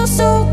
Eu sou.